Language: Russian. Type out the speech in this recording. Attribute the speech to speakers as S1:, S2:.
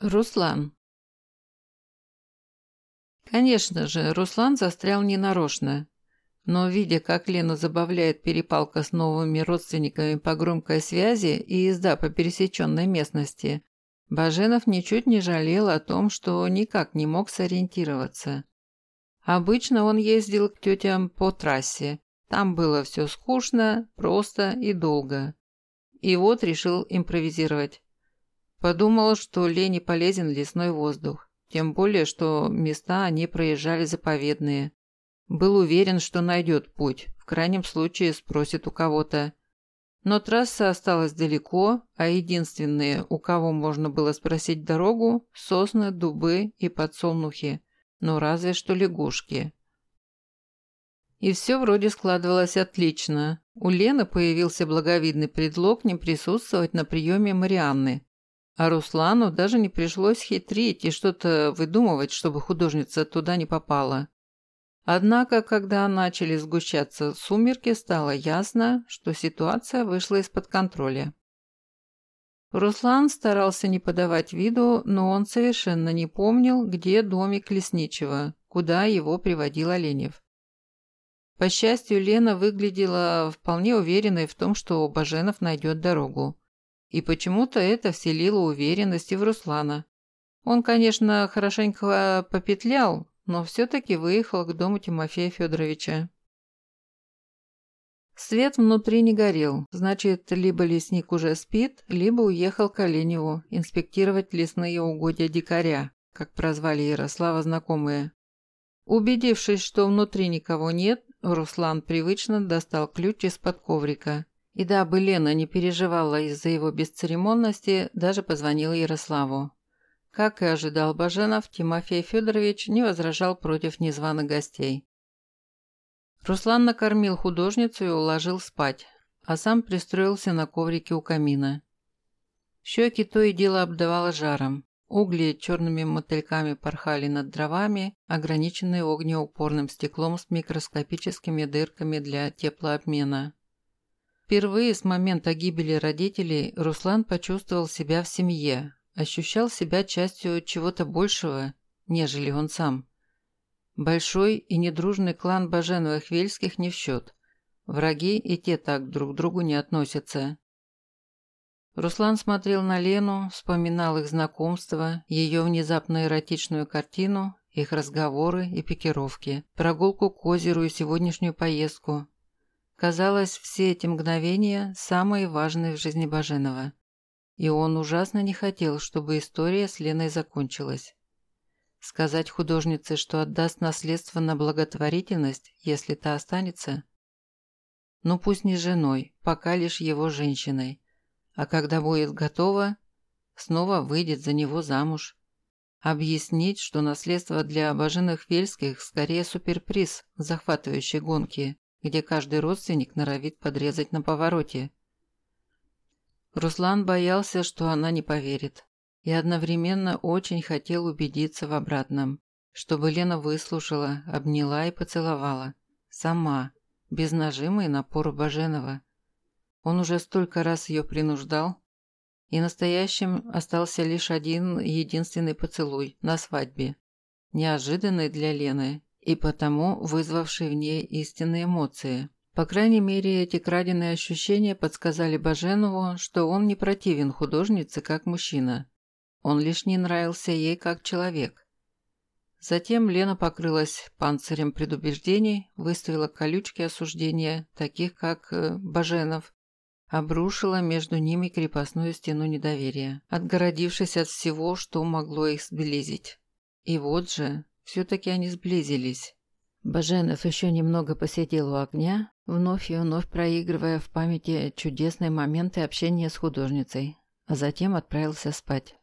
S1: Руслан. Конечно же, Руслан застрял ненарочно. Но, видя, как Лену забавляет перепалка с новыми родственниками по громкой связи и езда по пересеченной местности, Баженов ничуть не жалел о том, что никак не мог сориентироваться. Обычно он ездил к тетям по трассе. Там было все скучно, просто и долго. И вот решил импровизировать. Подумал, что Лене полезен лесной воздух, тем более, что места они проезжали заповедные. Был уверен, что найдет путь, в крайнем случае спросит у кого-то. Но трасса осталась далеко, а единственные, у кого можно было спросить дорогу – сосны, дубы и подсолнухи, ну разве что лягушки. И все вроде складывалось отлично. У Лены появился благовидный предлог не присутствовать на приеме Марианны, а Руслану даже не пришлось хитрить и что-то выдумывать, чтобы художница туда не попала. Однако, когда начали сгущаться сумерки, стало ясно, что ситуация вышла из-под контроля. Руслан старался не подавать виду, но он совершенно не помнил, где домик лесничего, куда его приводил Оленев. По счастью, Лена выглядела вполне уверенной в том, что Баженов найдет дорогу. И почему-то это вселило уверенность в Руслана. Он, конечно, хорошенько попетлял, но все-таки выехал к дому Тимофея Федоровича. Свет внутри не горел, значит, либо лесник уже спит, либо уехал к Оленеву инспектировать лесные угодья дикаря, как прозвали Ярослава знакомые. Убедившись, что внутри никого нет, Руслан привычно достал ключ из-под коврика и дабы Лена не переживала из-за его бесцеремонности, даже позвонил Ярославу. Как и ожидал Баженов, Тимофей Федорович не возражал против незваных гостей. Руслан накормил художницу и уложил спать, а сам пристроился на коврике у камина. Щеки то и дело обдавало жаром. Угли черными мотыльками порхали над дровами, ограниченные огнеупорным стеклом с микроскопическими дырками для теплообмена. Впервые с момента гибели родителей Руслан почувствовал себя в семье, ощущал себя частью чего-то большего, нежели он сам. Большой и недружный клан Баженовых-Вельских не в счет. Враги и те так друг к другу не относятся. Руслан смотрел на Лену, вспоминал их знакомство, ее внезапно эротичную картину, их разговоры и пикировки, прогулку к озеру и сегодняшнюю поездку, Казалось, все эти мгновения самые важные в жизни Баженова. И он ужасно не хотел, чтобы история с Леной закончилась. Сказать художнице, что отдаст наследство на благотворительность, если та останется? Ну пусть не женой, пока лишь его женщиной. А когда будет готова, снова выйдет за него замуж. Объяснить, что наследство для обоженных Вельских скорее суперприз захватывающей гонки, где каждый родственник норовит подрезать на повороте. Руслан боялся, что она не поверит, и одновременно очень хотел убедиться в обратном, чтобы Лена выслушала, обняла и поцеловала. Сама, без нажима и напора Баженова. Он уже столько раз ее принуждал, и настоящим остался лишь один единственный поцелуй на свадьбе, неожиданный для Лены и потому вызвавший в ней истинные эмоции. По крайней мере, эти краденые ощущения подсказали Баженову, что он не противен художнице как мужчина. Он лишь не нравился ей как человек. Затем Лена покрылась панцирем предубеждений, выставила колючки осуждения, таких как э, Баженов, обрушила между ними крепостную стену недоверия, отгородившись от всего, что могло их сблизить. И вот же, все-таки они сблизились. Баженов еще немного посидел у огня, вновь и вновь проигрывая в памяти чудесные моменты общения с художницей, а затем отправился спать.